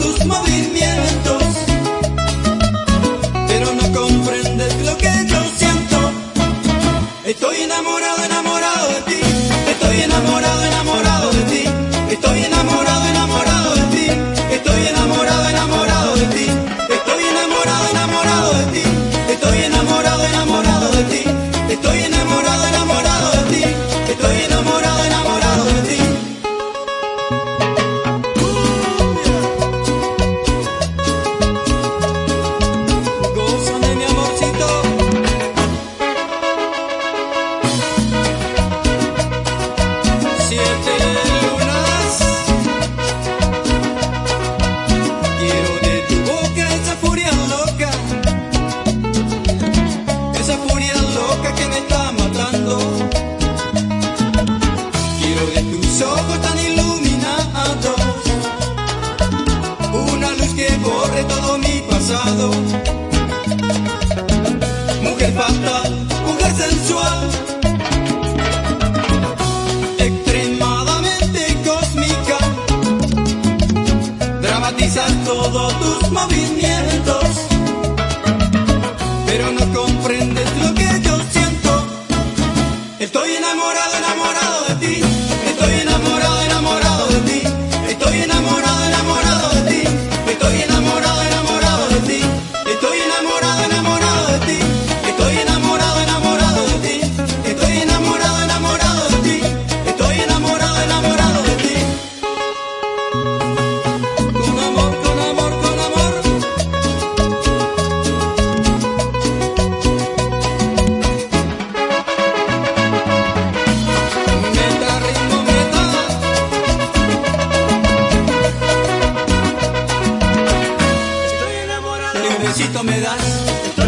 tus movimientos, pero no comprendes lo que yo siento. Estoy enamorado, enamorado. todos tus movimientos, pero no comprende besito me das.